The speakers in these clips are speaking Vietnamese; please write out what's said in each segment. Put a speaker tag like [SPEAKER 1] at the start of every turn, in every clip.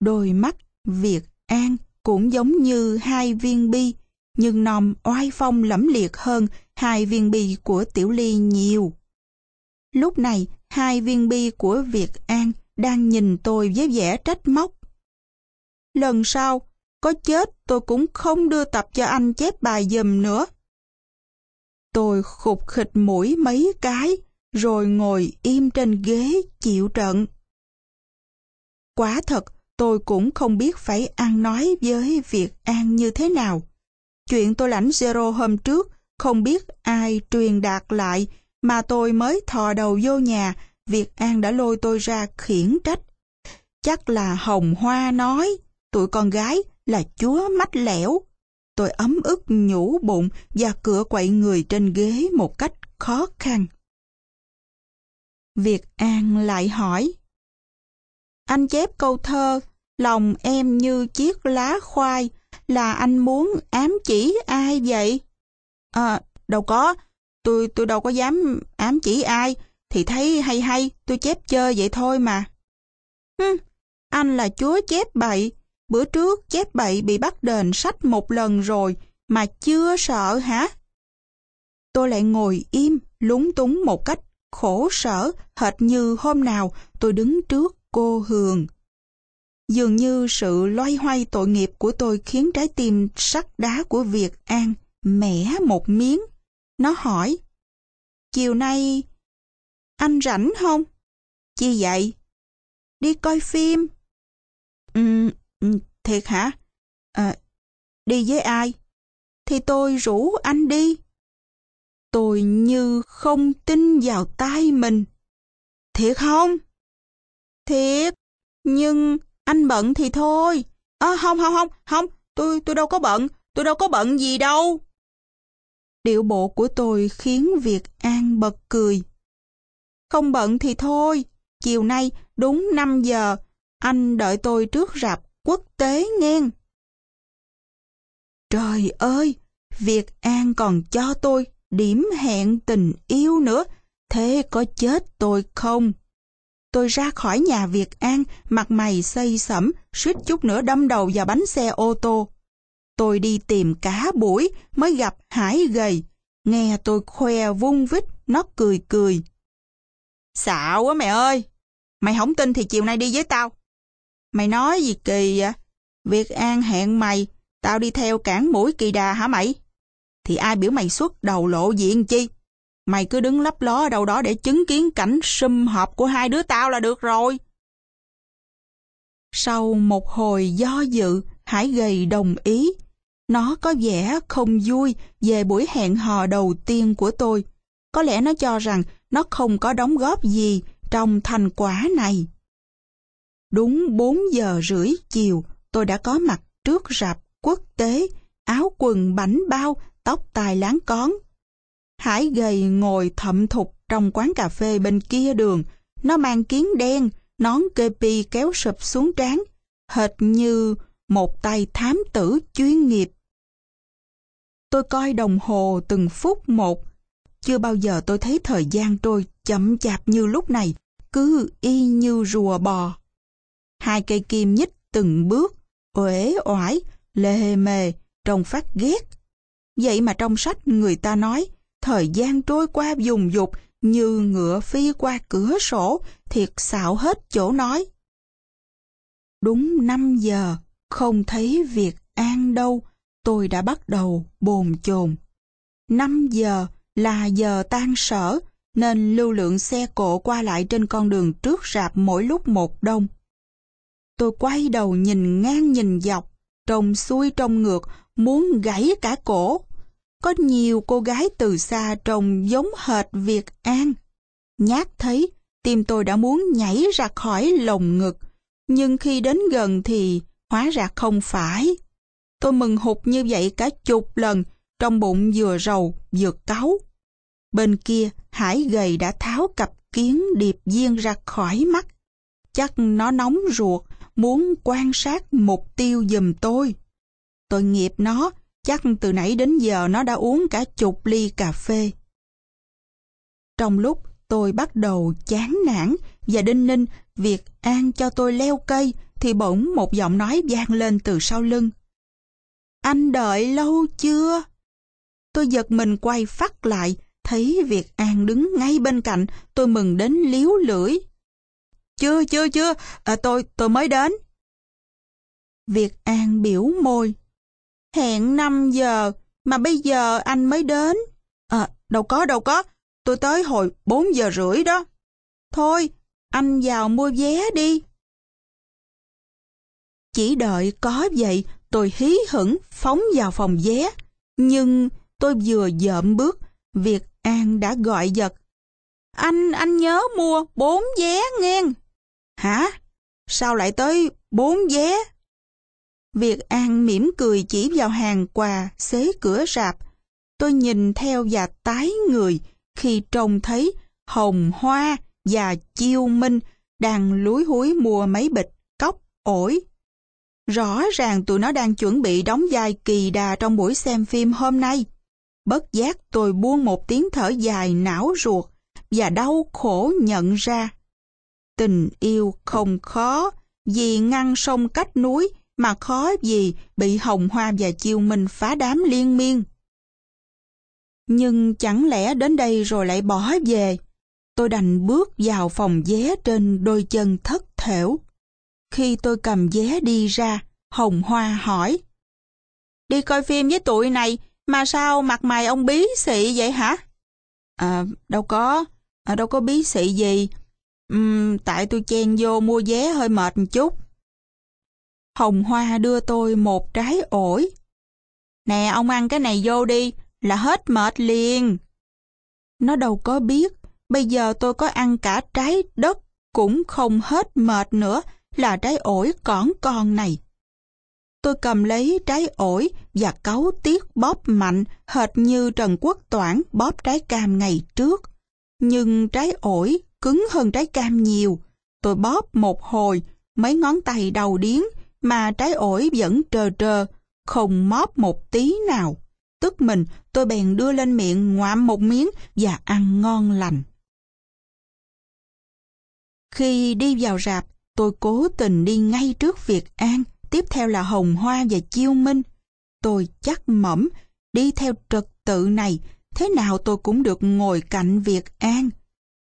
[SPEAKER 1] Đôi mắt Việt An cũng giống như hai viên bi, nhưng nòm oai phong lẫm liệt hơn hai viên bi của Tiểu Ly nhiều. Lúc này, hai viên bi của Việt An đang nhìn tôi với vẻ trách móc. Lần sau, có chết tôi cũng không đưa tập cho anh chép bài dùm nữa. Tôi khục khịch mũi mấy cái, rồi ngồi im trên ghế chịu trận. Quả thật, tôi cũng không biết phải ăn nói với Việt An như thế nào. Chuyện tôi lãnh zero hôm trước, không biết ai truyền đạt lại, mà tôi mới thò đầu vô nhà, Việt An đã lôi tôi ra khiển trách. Chắc là Hồng Hoa nói, tụi con gái là chúa mách lẻo. Tôi ấm ức nhủ bụng và cửa quậy người trên ghế một cách khó khăn. Việt An lại hỏi. Anh chép câu thơ, lòng em như chiếc lá khoai, là anh muốn ám chỉ ai vậy? À, đâu có, tôi tôi đâu có dám ám chỉ ai, thì thấy hay hay, tôi chép chơi vậy thôi mà. Hừm, anh là chúa chép bậy, bữa trước chép bậy bị bắt đền sách một lần rồi mà chưa sợ hả? Tôi lại ngồi im, lúng túng một cách khổ sở, hệt như hôm nào tôi đứng trước cô Hường. Dường như sự loay hoay tội nghiệp của tôi khiến trái tim sắt đá của Việt An mẻ một miếng. Nó hỏi, chiều nay anh rảnh không? Chi vậy? Đi coi phim. Ừ, ừ thiệt hả? À, đi với ai? Thì tôi rủ anh đi. Tôi như không tin vào tay mình. Thiệt không? Thiệt, nhưng anh bận thì thôi. À, không, không, không, không, tôi tôi đâu có bận, tôi đâu có bận gì đâu. Điệu bộ của tôi khiến Việt An bật cười. Không bận thì thôi, chiều nay đúng 5 giờ, anh đợi tôi trước rạp quốc tế nghen. Trời ơi, Việt An còn cho tôi điểm hẹn tình yêu nữa, thế có chết tôi không? Tôi ra khỏi nhà Việt An, mặt mày xây sẩm, suýt chút nữa đâm đầu vào bánh xe ô tô. Tôi đi tìm cả buổi mới gặp Hải gầy. Nghe tôi khoe vung vít, nó cười cười. Xạo quá mẹ ơi! Mày không tin thì chiều nay đi với tao. Mày nói gì kỳ vậy? Việt An hẹn mày, tao đi theo cản mũi kỳ đà hả mày? Thì ai biểu mày xuất đầu lộ diện chi? Mày cứ đứng lấp ló ở đâu đó để chứng kiến cảnh sum họp của hai đứa tao là được rồi. Sau một hồi do dự, Hải gầy đồng ý. Nó có vẻ không vui về buổi hẹn hò đầu tiên của tôi. Có lẽ nó cho rằng nó không có đóng góp gì trong thành quả này. Đúng 4 giờ rưỡi chiều, tôi đã có mặt trước rạp quốc tế, áo quần bảnh bao, tóc tai láng cón. Hải gầy ngồi thậm thục trong quán cà phê bên kia đường. Nó mang kiến đen, nón kepi kéo sụp xuống trán, hệt như một tay thám tử chuyên nghiệp. Tôi coi đồng hồ từng phút một. Chưa bao giờ tôi thấy thời gian trôi chậm chạp như lúc này, cứ y như rùa bò. Hai cây kim nhích từng bước, uể oải, lề mề, trông phát ghét. Vậy mà trong sách người ta nói, thời gian trôi qua dùng dục như ngựa phi qua cửa sổ, thiệt xạo hết chỗ nói. Đúng 5 giờ, không thấy việc an đâu, tôi đã bắt đầu bồn chồn. 5 giờ là giờ tan sở, nên lưu lượng xe cộ qua lại trên con đường trước rạp mỗi lúc một đông. Tôi quay đầu nhìn ngang nhìn dọc, trông xuôi trông ngược, muốn gãy cả cổ. Có nhiều cô gái từ xa trông giống hệt Việt An. Nhát thấy, tim tôi đã muốn nhảy ra khỏi lồng ngực, nhưng khi đến gần thì hóa ra không phải. Tôi mừng hụt như vậy cả chục lần, trong bụng vừa rầu vừa cáu. Bên kia, Hải gầy đã tháo cặp kiến điệp viên ra khỏi mắt. Chắc nó nóng ruột, muốn quan sát mục tiêu giùm tôi. Tôi nghiệp nó, chắc từ nãy đến giờ nó đã uống cả chục ly cà phê. Trong lúc tôi bắt đầu chán nản và đinh ninh việc An cho tôi leo cây thì bỗng một giọng nói vang lên từ sau lưng. Anh đợi lâu chưa? Tôi giật mình quay phát lại, thấy Việt An đứng ngay bên cạnh, tôi mừng đến liếu lưỡi. Chưa, chưa, chưa, à, tôi, tôi mới đến. Việt An biểu môi. Hẹn 5 giờ, mà bây giờ anh mới đến. À, đâu có, đâu có, tôi tới hồi 4 giờ rưỡi đó. Thôi, anh vào mua vé đi. Chỉ đợi có vậy, tôi hí hửng phóng vào phòng vé. Nhưng tôi vừa dợm bước, Việt An đã gọi giật. Anh, anh nhớ mua bốn vé nghe. Hả? Sao lại tới bốn vé? Việt An mỉm cười chỉ vào hàng quà xế cửa rạp. Tôi nhìn theo và tái người khi trông thấy Hồng Hoa và Chiêu Minh đang lúi húi mua mấy bịch cốc, ổi. Rõ ràng tụi nó đang chuẩn bị đóng vai kỳ đà trong buổi xem phim hôm nay. Bất giác tôi buông một tiếng thở dài não ruột và đau khổ nhận ra. Tình yêu không khó, vì ngăn sông cách núi mà khó gì bị Hồng Hoa và Chiêu Minh phá đám liên miên. Nhưng chẳng lẽ đến đây rồi lại bỏ về? Tôi đành bước vào phòng vé trên đôi chân thất thểu. Khi tôi cầm vé đi ra, Hồng Hoa hỏi. Đi coi phim với tụi này, mà sao mặt mày ông bí xị vậy hả? À, đâu có, à, đâu có bí xị gì. Uhm, tại tôi chen vô mua vé hơi mệt một chút. Hồng Hoa đưa tôi một trái ổi. Nè ông ăn cái này vô đi, là hết mệt liền. Nó đâu có biết, bây giờ tôi có ăn cả trái đất cũng không hết mệt nữa là trái ổi còn con này. Tôi cầm lấy trái ổi và cáu tiết bóp mạnh hệt như Trần Quốc Toản bóp trái cam ngày trước. Nhưng trái ổi cứng hơn trái cam nhiều. Tôi bóp một hồi, mấy ngón tay đầu điếng mà trái ổi vẫn trơ trơ, không móp một tí nào. Tức mình, tôi bèn đưa lên miệng ngoạm một miếng và ăn ngon lành. Khi đi vào rạp, tôi cố tình đi ngay trước Việt An, tiếp theo là Hồng Hoa và Chiêu Minh. Tôi chắc mẩm, đi theo trật tự này, thế nào tôi cũng được ngồi cạnh Việt An.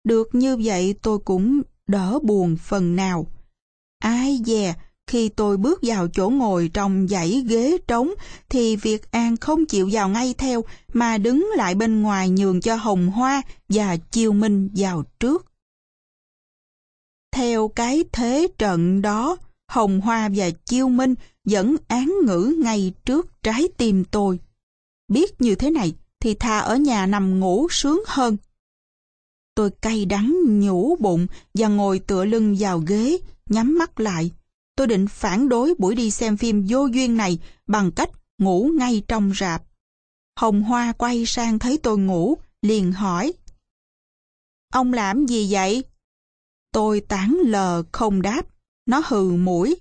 [SPEAKER 1] Được như vậy tôi cũng đỡ buồn phần nào. Ai dè, khi tôi bước vào chỗ ngồi trong dãy ghế trống thì Việt An không chịu vào ngay theo mà đứng lại bên ngoài nhường cho Hồng Hoa và Chiêu Minh vào trước. Theo cái thế trận đó, Hồng Hoa và Chiêu Minh vẫn án ngữ ngay trước trái tim tôi. Biết như thế này thì thà ở nhà nằm ngủ sướng hơn. Tôi cay đắng nhủ bụng và ngồi tựa lưng vào ghế, nhắm mắt lại. Tôi định phản đối buổi đi xem phim vô duyên này bằng cách ngủ ngay trong rạp. Hồng Hoa quay sang thấy tôi ngủ, liền hỏi. Ông làm gì vậy? Tôi tán lờ không đáp, nó hừ mũi.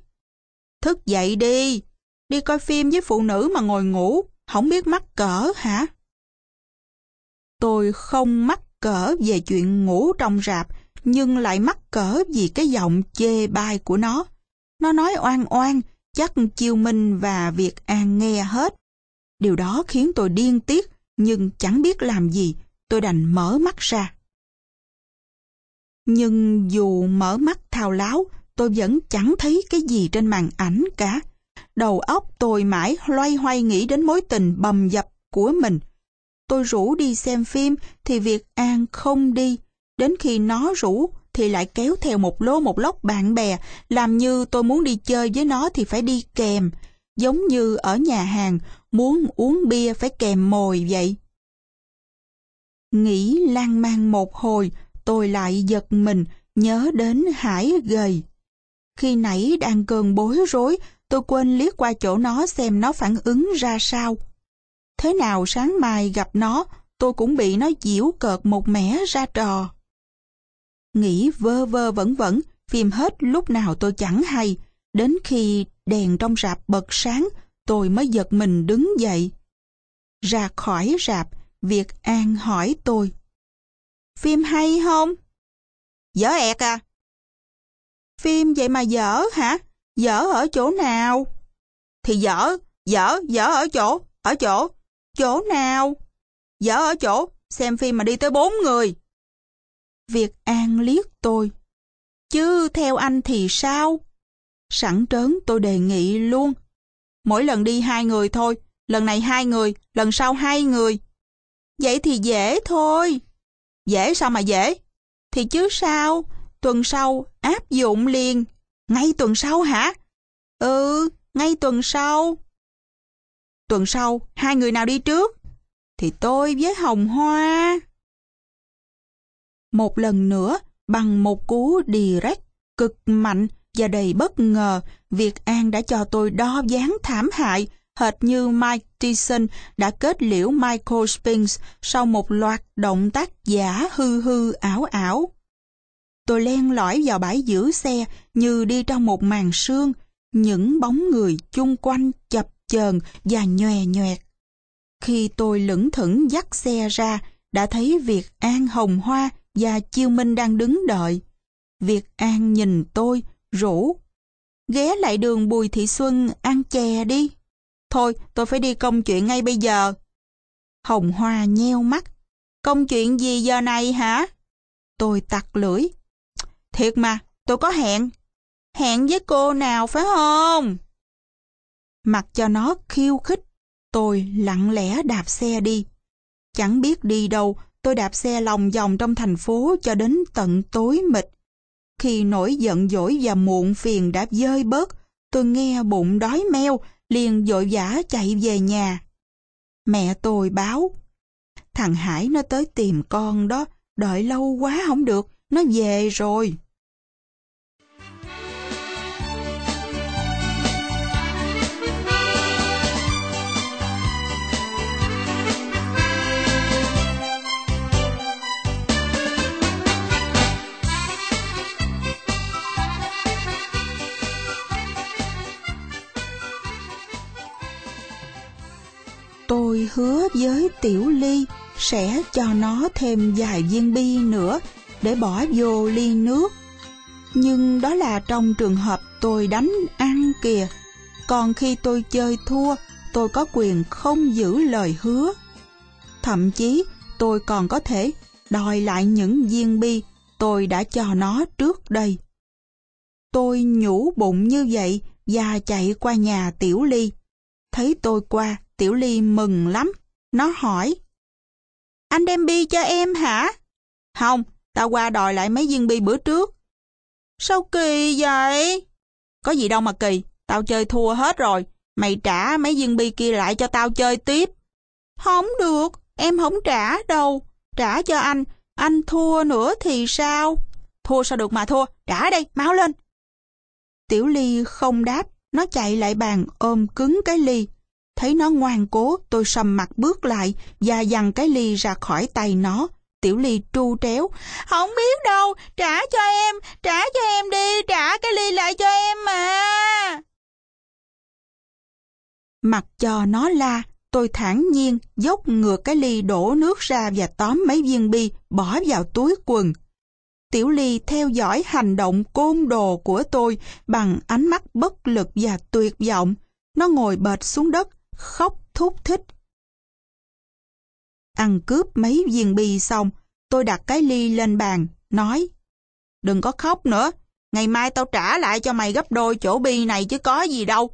[SPEAKER 1] Thức dậy đi, đi coi phim với phụ nữ mà ngồi ngủ, không biết mắc cỡ hả? Tôi không mắc cỡ về chuyện ngủ trong rạp, nhưng lại mắc cỡ vì cái giọng chê bai của nó. Nó nói oan oan, chắc Chiêu Minh và Việt An nghe hết. Điều đó khiến tôi điên tiết, nhưng chẳng biết làm gì, tôi đành mở mắt ra. Nhưng dù mở mắt thao láo, tôi vẫn chẳng thấy cái gì trên màn ảnh cả. Đầu óc tôi mãi loay hoay nghĩ đến mối tình bầm dập của mình. Tôi rủ đi xem phim thì Việt An không đi. Đến khi nó rủ thì lại kéo theo một lô một lốc bạn bè, làm như tôi muốn đi chơi với nó thì phải đi kèm. Giống như ở nhà hàng, muốn uống bia phải kèm mồi vậy. Nghĩ lan man một hồi, tôi lại giật mình, nhớ đến Hải gầy. Khi nãy đang cơn bối rối, tôi quên liếc qua chỗ nó xem nó phản ứng ra sao. Thế nào sáng mai gặp nó, tôi cũng bị nó giễu cợt một mẻ ra trò. Nghĩ vơ vơ vẩn vẩn, phim hết lúc nào tôi chẳng hay. Đến khi đèn trong rạp bật sáng, tôi mới giật mình đứng dậy. Ra khỏi rạp, Việt An hỏi tôi. Phim hay không? Dở ẹt à? Phim vậy mà dở hả? Dở ở chỗ nào? Thì dở, dở, dở ở chỗ, ở chỗ, chỗ nào? Dở ở chỗ, xem phim mà đi tới bốn người. Việt An liếc tôi. Chứ theo anh thì sao? Sẵn trớn tôi đề nghị luôn. Mỗi lần đi hai người thôi, lần này hai người, lần sau hai người. Vậy thì dễ thôi. Dễ sao mà dễ? Thì chứ sao, tuần sau áp dụng liền. Ngay tuần sau hả? Ừ, ngay tuần sau. Tuần sau, hai người nào đi trước? Thì tôi với Hồng Hoa. Một lần nữa, bằng một cú direct cực mạnh và đầy bất ngờ, Việt An đã cho tôi đo dáng thảm hại, hệt như Mike Tyson đã kết liễu Michael Spinks sau một loạt động tác giả hư hư ảo ảo. Tôi len lỏi vào bãi giữ xe như đi trong một màn sương, những bóng người chung quanh chập chờn và nhòe nhoẹt. Khi tôi lững thững dắt xe ra, đã thấy Việt An Hồng Hoa và Chiêu Minh đang đứng đợi. Việt An nhìn tôi, rủ. Ghé lại đường Bùi Thị Xuân ăn chè đi. Thôi, tôi phải đi công chuyện ngay bây giờ. Hồng Hoa nheo mắt. Công chuyện gì giờ này hả? Tôi tặc lưỡi. Thiệt mà, tôi có hẹn. Hẹn với cô nào phải không? Mặc cho nó khiêu khích, tôi lặng lẽ đạp xe đi. Chẳng biết đi đâu, tôi đạp xe lòng vòng trong thành phố cho đến tận tối mịt. Khi nỗi giận dỗi và muộn phiền đã dơi bớt, tôi nghe bụng đói meo, liền vội vã chạy về nhà. Mẹ tôi báo, thằng Hải nó tới tìm con đó, đợi lâu quá không được, nó về rồi. Tôi hứa với Tiểu Ly sẽ cho nó thêm vài viên bi nữa để bỏ vô ly nước. Nhưng đó là trong trường hợp tôi đánh ăn kìa. Còn khi tôi chơi thua, tôi có quyền không giữ lời hứa. Thậm chí tôi còn có thể đòi lại những viên bi tôi đã cho nó trước đây. Tôi nhủ bụng như vậy và chạy qua nhà Tiểu Ly. Thấy tôi qua, Tiểu Ly mừng lắm. Nó hỏi. Anh đem bi cho em hả? Không, tao qua đòi lại mấy viên bi bữa trước. Sao kỳ vậy? Có gì đâu mà kỳ, tao chơi thua hết rồi. Mày trả mấy viên bi kia lại cho tao chơi tiếp. Không được, em không trả đâu. Trả cho anh, anh thua nữa thì sao? Thua sao được mà thua, trả đây, máu lên. Tiểu Ly không đáp, nó chạy lại bàn ôm cứng cái ly. Thấy nó ngoan cố, tôi sầm mặt bước lại và dằn cái ly ra khỏi tay nó. Tiểu ly tru tréo. Không biết đâu, trả cho em, trả cho em đi, trả cái ly lại cho em mà. Mặc cho nó la, tôi thản nhiên dốc ngược cái ly đổ nước ra và tóm mấy viên bi bỏ vào túi quần. Tiểu Ly theo dõi hành động côn đồ của tôi bằng ánh mắt bất lực và tuyệt vọng. Nó ngồi bệt xuống đất, khóc thúc thích. Ăn cướp mấy viên bi xong, tôi đặt cái ly lên bàn, nói Đừng có khóc nữa, ngày mai tao trả lại cho mày gấp đôi chỗ bi này chứ có gì đâu.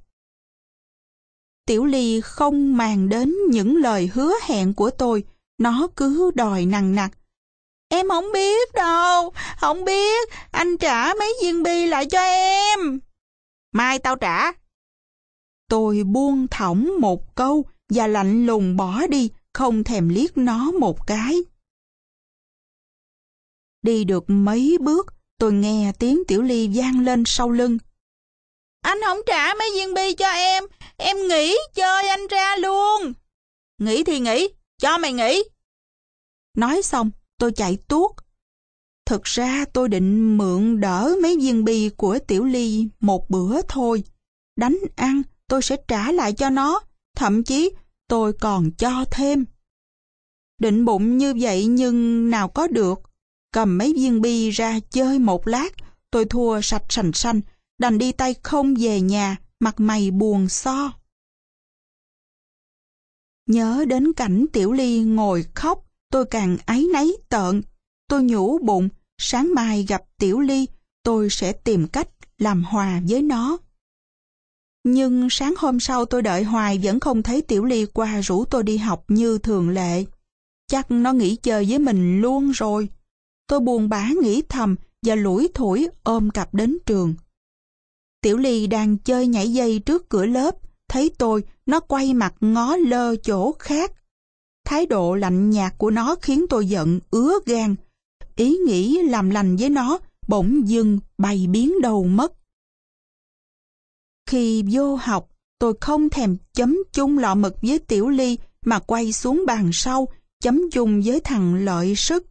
[SPEAKER 1] Tiểu Ly không màng đến những lời hứa hẹn của tôi, nó cứ đòi nằng nặc. Em không biết đâu, không biết, anh trả mấy viên bi lại cho em. Mai tao trả, Tôi buông thõng một câu và lạnh lùng bỏ đi, không thèm liếc nó một cái. Đi được mấy bước, tôi nghe tiếng Tiểu Ly vang lên sau lưng. Anh không trả mấy viên bi cho em, em nghỉ chơi anh ra luôn. Nghỉ thì nghỉ, cho mày nghỉ. Nói xong, tôi chạy tuốt. Thực ra tôi định mượn đỡ mấy viên bi của Tiểu Ly một bữa thôi. Đánh ăn, tôi sẽ trả lại cho nó, thậm chí tôi còn cho thêm. Định bụng như vậy nhưng nào có được. Cầm mấy viên bi ra chơi một lát, tôi thua sạch sành xanh đành đi tay không về nhà, mặt mày buồn so. Nhớ đến cảnh Tiểu Ly ngồi khóc, tôi càng áy náy tợn. Tôi nhủ bụng, sáng mai gặp Tiểu Ly, tôi sẽ tìm cách làm hòa với nó. Nhưng sáng hôm sau tôi đợi hoài vẫn không thấy Tiểu Ly qua rủ tôi đi học như thường lệ. Chắc nó nghỉ chơi với mình luôn rồi. Tôi buồn bã nghĩ thầm và lủi thủi ôm cặp đến trường. Tiểu Ly đang chơi nhảy dây trước cửa lớp, thấy tôi, nó quay mặt ngó lơ chỗ khác. Thái độ lạnh nhạt của nó khiến tôi giận, ứa gan. Ý nghĩ làm lành với nó, bỗng dưng bay biến đầu mất. Khi vô học, tôi không thèm chấm chung lọ mực với Tiểu Ly mà quay xuống bàn sau, chấm chung với thằng Lợi Sức.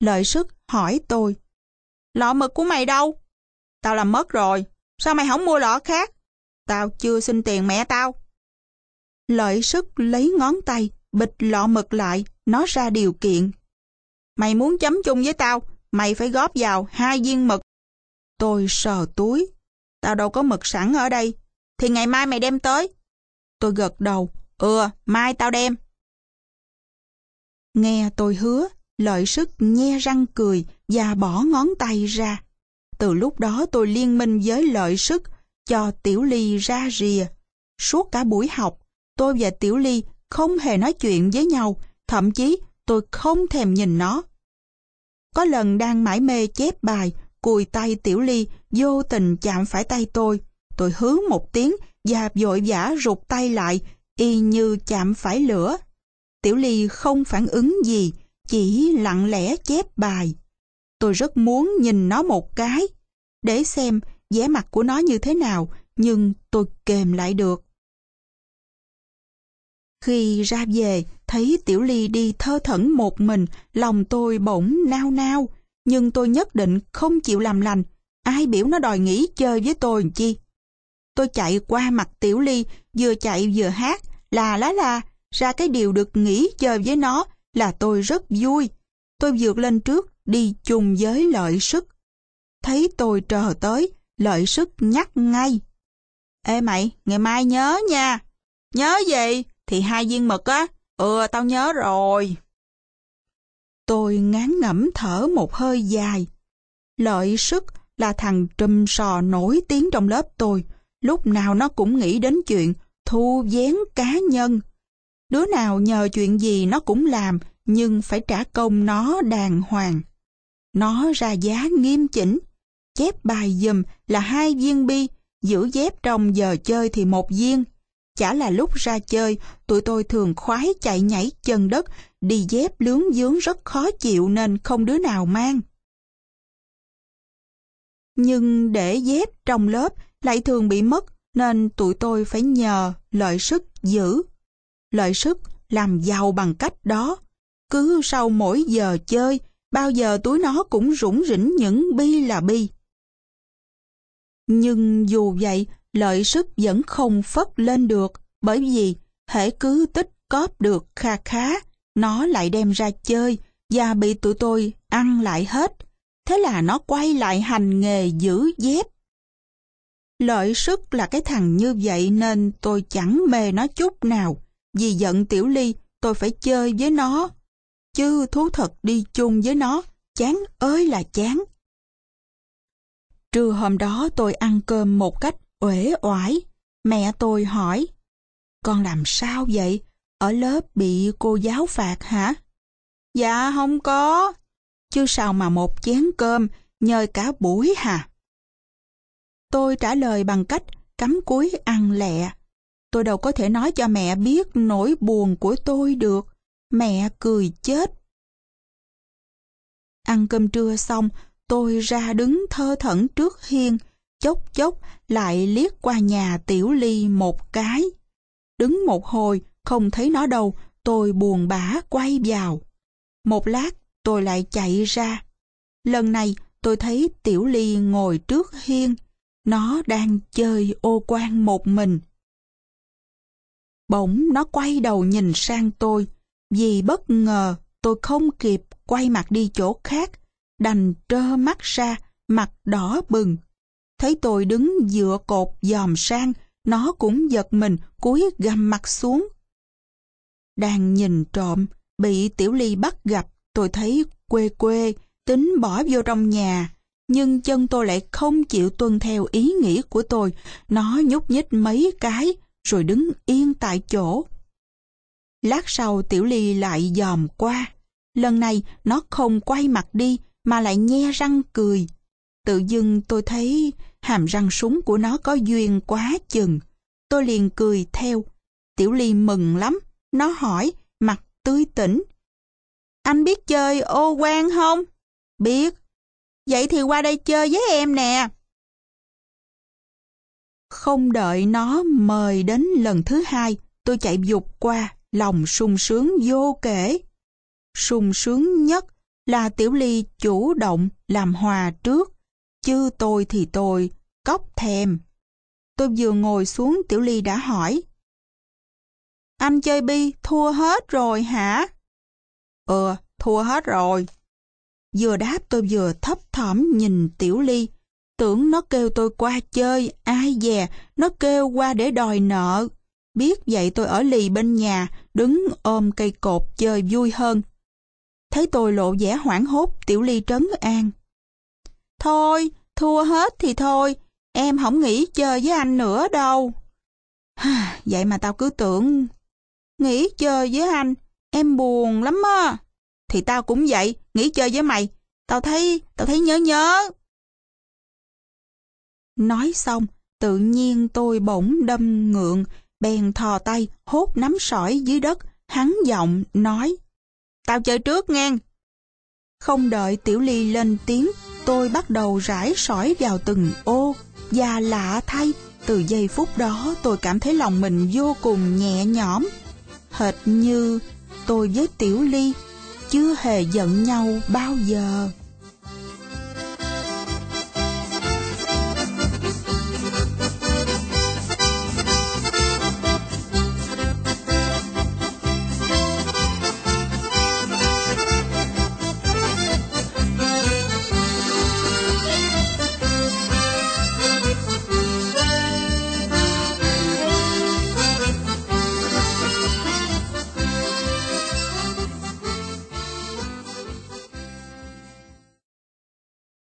[SPEAKER 1] Lợi Sức hỏi tôi, Lọ mực của mày đâu? Tao làm mất rồi, sao mày không mua lọ khác? Tao chưa xin tiền mẹ tao. Lợi Sức lấy ngón tay, bịch lọ mực lại, nó ra điều kiện. Mày muốn chấm chung với tao, mày phải góp vào hai viên mực. Tôi sờ túi, Tao đâu có mực sẵn ở đây. Thì ngày mai mày đem tới. Tôi gật đầu. Ừ, mai tao đem. Nghe tôi hứa, lợi sức nhe răng cười và bỏ ngón tay ra. Từ lúc đó tôi liên minh với lợi sức cho Tiểu Ly ra rìa. Suốt cả buổi học, tôi và Tiểu Ly không hề nói chuyện với nhau, thậm chí tôi không thèm nhìn nó. Có lần đang mải mê chép bài, cùi tay Tiểu Ly vô tình chạm phải tay tôi. Tôi hứ một tiếng và vội vã rụt tay lại, y như chạm phải lửa. Tiểu Ly không phản ứng gì, chỉ lặng lẽ chép bài. Tôi rất muốn nhìn nó một cái, để xem vẻ mặt của nó như thế nào, nhưng tôi kềm lại được. Khi ra về, thấy Tiểu Ly đi thơ thẩn một mình, lòng tôi bỗng nao nao, nhưng tôi nhất định không chịu làm lành. Ai biểu nó đòi nghỉ chơi với tôi chi? Tôi chạy qua mặt Tiểu Ly, vừa chạy vừa hát, là lá la, ra cái điều được nghỉ chơi với nó là tôi rất vui. Tôi vượt lên trước, đi chung với lợi sức. Thấy tôi trờ tới, lợi sức nhắc ngay. Ê mày, ngày mai nhớ nha. Nhớ gì? Thì hai viên mực á. Ừ, tao nhớ rồi. Tôi ngán ngẩm thở một hơi dài. Lợi sức là thằng trùm sò nổi tiếng trong lớp tôi. Lúc nào nó cũng nghĩ đến chuyện thu vén cá nhân. Đứa nào nhờ chuyện gì nó cũng làm, nhưng phải trả công nó đàng hoàng. Nó ra giá nghiêm chỉnh. Chép bài dùm là hai viên bi, giữ dép trong giờ chơi thì một viên. Chả là lúc ra chơi, tụi tôi thường khoái chạy nhảy chân đất, đi dép lướng dướng rất khó chịu nên không đứa nào mang. Nhưng để dép trong lớp lại thường bị mất nên tụi tôi phải nhờ lợi sức giữ. Lợi sức làm giàu bằng cách đó. Cứ sau mỗi giờ chơi, bao giờ túi nó cũng rủng rỉnh những bi là bi. Nhưng dù vậy, lợi sức vẫn không phất lên được, bởi vì thể cứ tích cóp được kha khá, nó lại đem ra chơi và bị tụi tôi ăn lại hết. Thế là nó quay lại hành nghề giữ dép. Lợi sức là cái thằng như vậy nên tôi chẳng mê nó chút nào. Vì giận Tiểu Ly, tôi phải chơi với nó. Chứ thú thật đi chung với nó, chán ơi là chán. Trưa hôm đó tôi ăn cơm một cách uể oải. Mẹ tôi hỏi, con làm sao vậy? Ở lớp bị cô giáo phạt hả? Dạ không có. Chứ sao mà một chén cơm nhơi cả buổi hả? Tôi trả lời bằng cách cắm cúi ăn lẹ. Tôi đâu có thể nói cho mẹ biết nỗi buồn của tôi được. Mẹ cười chết. Ăn cơm trưa xong, tôi ra đứng thơ thẩn trước hiên, chốc chốc lại liếc qua nhà Tiểu Ly một cái. Đứng một hồi, không thấy nó đâu, tôi buồn bã quay vào. Một lát, tôi lại chạy ra. Lần này, tôi thấy Tiểu Ly ngồi trước hiên. Nó đang chơi ô quan một mình. Bỗng nó quay đầu nhìn sang tôi. Vì bất ngờ, tôi không kịp quay mặt đi chỗ khác. Đành trơ mắt ra, mặt đỏ bừng. Thấy tôi đứng dựa cột dòm sang, nó cũng giật mình cúi găm mặt xuống. Đang nhìn trộm, bị Tiểu Ly bắt gặp, tôi thấy quê quê, tính bỏ vô trong nhà. Nhưng chân tôi lại không chịu tuân theo ý nghĩ của tôi. Nó nhúc nhích mấy cái, rồi đứng yên tại chỗ. Lát sau Tiểu Ly lại dòm qua. Lần này nó không quay mặt đi, mà lại nhe răng cười. Tự dưng tôi thấy hàm răng súng của nó có duyên quá chừng. Tôi liền cười theo. Tiểu Ly mừng lắm. Nó hỏi, mặt tươi tỉnh. Anh biết chơi ô quan không? Biết. Vậy thì qua đây chơi với em nè. Không đợi nó mời đến lần thứ hai, tôi chạy dục qua, lòng sung sướng vô kể. Sung sướng nhất là Tiểu Ly chủ động làm hòa trước, chứ tôi thì tôi cóc thèm. Tôi vừa ngồi xuống Tiểu Ly đã hỏi. Anh chơi bi thua hết rồi hả? Ừ, thua hết rồi. Vừa đáp tôi vừa thấp thỏm nhìn Tiểu Ly. Tưởng nó kêu tôi qua chơi, ai dè, nó kêu qua để đòi nợ. Biết vậy tôi ở lì bên nhà, đứng ôm cây cột chơi vui hơn. Thấy tôi lộ vẻ hoảng hốt, Tiểu Ly trấn an. Thôi, thua hết thì thôi, em không nghĩ chơi với anh nữa đâu. vậy mà tao cứ tưởng, nghĩ chơi với anh, em buồn lắm á. Thì tao cũng vậy, nghĩ chơi với mày. Tao thấy, tao thấy nhớ nhớ. Nói xong, tự nhiên tôi bỗng đâm ngượng, bèn thò tay, hốt nắm sỏi dưới đất, hắn giọng, nói. Tao chơi trước nghe Không đợi Tiểu Ly lên tiếng, tôi bắt đầu rải sỏi vào từng ô, và lạ thay, từ giây phút đó tôi cảm thấy lòng mình vô cùng nhẹ nhõm. Hệt như tôi với Tiểu Ly chưa hề giận nhau bao giờ